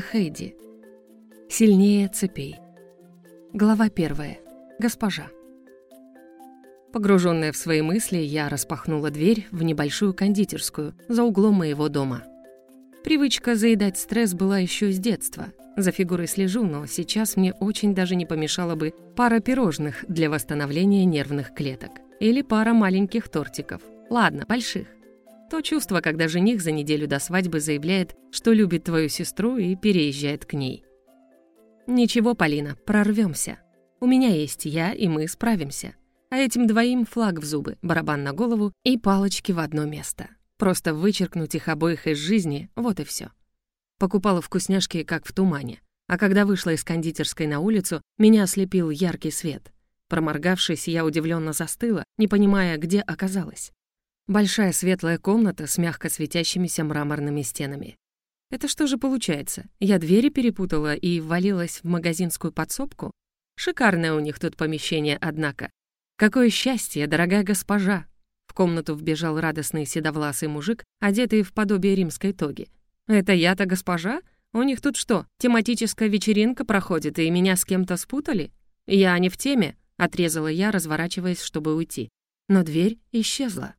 Хейди. Сильнее цепей. Глава первая. Госпожа. Погруженная в свои мысли, я распахнула дверь в небольшую кондитерскую за углом моего дома. Привычка заедать стресс была еще с детства. За фигурой слежу, но сейчас мне очень даже не помешало бы пара пирожных для восстановления нервных клеток. Или пара маленьких тортиков. Ладно, больших. То чувство, когда жених за неделю до свадьбы заявляет, что любит твою сестру и переезжает к ней. Ничего, Полина, прорвемся. У меня есть я, и мы справимся. А этим двоим флаг в зубы, барабан на голову и палочки в одно место. Просто вычеркнуть их обоих из жизни, вот и все. Покупала вкусняшки, как в тумане. А когда вышла из кондитерской на улицу, меня ослепил яркий свет. Проморгавшись, я удивленно застыла, не понимая, где оказалась. Большая светлая комната с мягко светящимися мраморными стенами. Это что же получается? Я двери перепутала и ввалилась в магазинскую подсобку? Шикарное у них тут помещение, однако. Какое счастье, дорогая госпожа! В комнату вбежал радостный седовласый мужик, одетый в подобие римской тоги. Это я-то госпожа? У них тут что, тематическая вечеринка проходит, и меня с кем-то спутали? Я не в теме, отрезала я, разворачиваясь, чтобы уйти. Но дверь исчезла.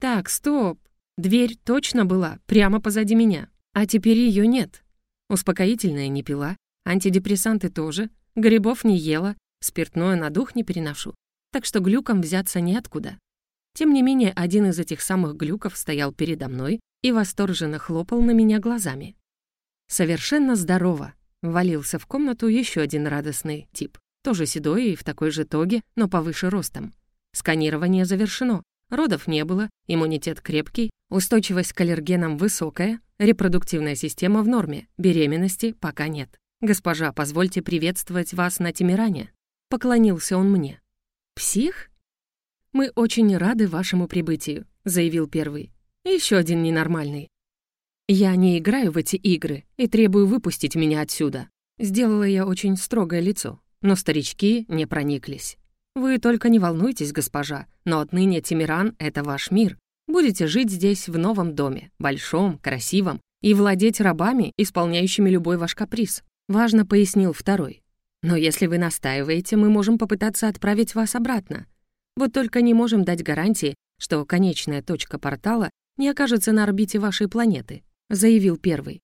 Так, стоп. Дверь точно была прямо позади меня, а теперь ее нет. Успокоительное не пила, антидепрессанты тоже, грибов не ела, спиртное на дух не переношу, так что глюком взяться неоткуда. Тем не менее, один из этих самых глюков стоял передо мной и восторженно хлопал на меня глазами. Совершенно здорово. Валился в комнату еще один радостный тип. Тоже седой и в такой же тоге, но повыше ростом. Сканирование завершено. Родов не было, иммунитет крепкий, устойчивость к аллергенам высокая, репродуктивная система в норме, беременности пока нет. «Госпожа, позвольте приветствовать вас на Тимиране». Поклонился он мне. «Псих?» «Мы очень рады вашему прибытию», — заявил первый. Еще один ненормальный. «Я не играю в эти игры и требую выпустить меня отсюда». Сделала я очень строгое лицо, но старички не прониклись. «Вы только не волнуйтесь, госпожа, но отныне Тимиран — это ваш мир. Будете жить здесь в новом доме, большом, красивом, и владеть рабами, исполняющими любой ваш каприз», — важно пояснил второй. «Но если вы настаиваете, мы можем попытаться отправить вас обратно. Вот только не можем дать гарантии, что конечная точка портала не окажется на орбите вашей планеты», — заявил первый.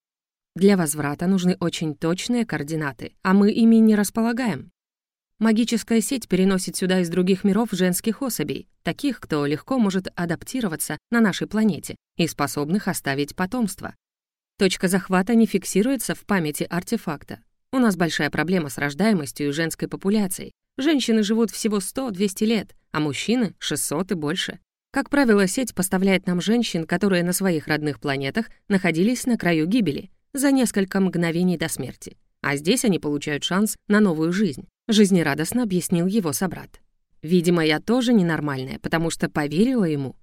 «Для возврата нужны очень точные координаты, а мы ими не располагаем. Магическая сеть переносит сюда из других миров женских особей, таких, кто легко может адаптироваться на нашей планете и способных оставить потомство. Точка захвата не фиксируется в памяти артефакта. У нас большая проблема с рождаемостью и женской популяцией. Женщины живут всего 100-200 лет, а мужчины — 600 и больше. Как правило, сеть поставляет нам женщин, которые на своих родных планетах находились на краю гибели за несколько мгновений до смерти. А здесь они получают шанс на новую жизнь жизнерадостно объяснил его собрат. Видимо, я тоже ненормальная, потому что поверила ему.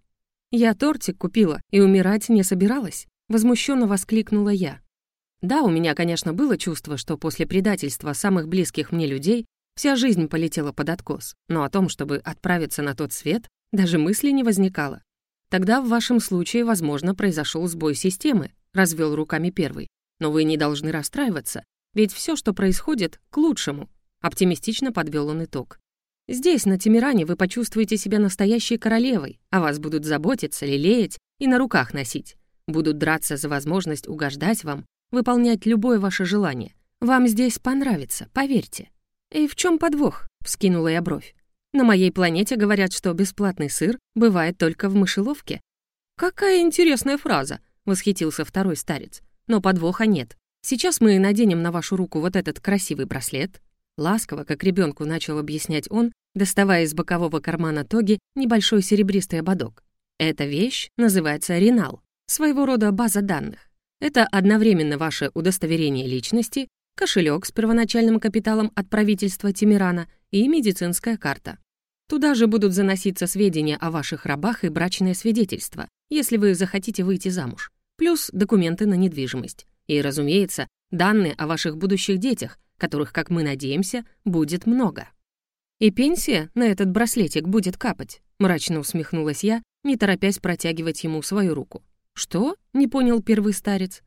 Я тортик купила и умирать не собиралась, возмущенно воскликнула я. Да, у меня, конечно, было чувство, что после предательства самых близких мне людей вся жизнь полетела под откос, но о том, чтобы отправиться на тот свет, даже мысли не возникало. Тогда в вашем случае, возможно, произошел сбой системы, развел руками первый. Но вы не должны расстраиваться, ведь все, что происходит, к лучшему. Оптимистично подвел он итог. Здесь, на Тимиране, вы почувствуете себя настоящей королевой, о вас будут заботиться, лелеять и на руках носить. Будут драться за возможность угождать вам, выполнять любое ваше желание. Вам здесь понравится, поверьте. И в чем подвох? Вскинула я бровь. На моей планете говорят, что бесплатный сыр бывает только в мышеловке. Какая интересная фраза, восхитился второй старец. Но подвоха нет. Сейчас мы наденем на вашу руку вот этот красивый браслет, Ласково, как ребенку начал объяснять он, доставая из бокового кармана тоги небольшой серебристый ободок. Эта вещь называется ренал, своего рода база данных. Это одновременно ваше удостоверение личности, кошелек с первоначальным капиталом от правительства Тимирана и медицинская карта. Туда же будут заноситься сведения о ваших рабах и брачное свидетельство, если вы захотите выйти замуж, плюс документы на недвижимость. И, разумеется, данные о ваших будущих детях, которых, как мы надеемся, будет много. «И пенсия на этот браслетик будет капать», — мрачно усмехнулась я, не торопясь протягивать ему свою руку. «Что?» — не понял первый старец.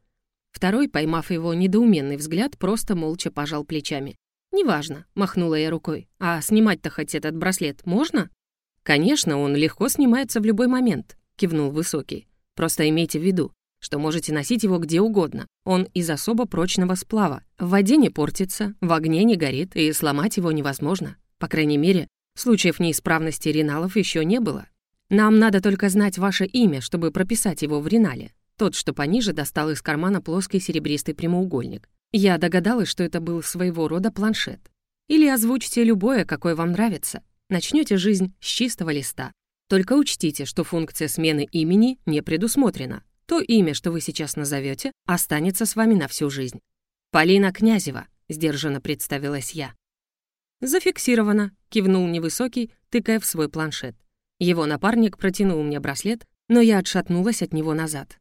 Второй, поймав его недоуменный взгляд, просто молча пожал плечами. «Неважно», — махнула я рукой. «А снимать-то хоть этот браслет можно?» «Конечно, он легко снимается в любой момент», — кивнул Высокий. «Просто имейте в виду, что можете носить его где угодно. Он из особо прочного сплава. В воде не портится, в огне не горит, и сломать его невозможно. По крайней мере, случаев неисправности реналов еще не было. Нам надо только знать ваше имя, чтобы прописать его в ренале. Тот, что пониже, достал из кармана плоский серебристый прямоугольник. Я догадалась, что это был своего рода планшет. Или озвучьте любое, какое вам нравится. Начнете жизнь с чистого листа. Только учтите, что функция смены имени не предусмотрена. То имя, что вы сейчас назовете, останется с вами на всю жизнь. «Полина Князева», — сдержанно представилась я. «Зафиксировано», — кивнул невысокий, тыкая в свой планшет. Его напарник протянул мне браслет, но я отшатнулась от него назад.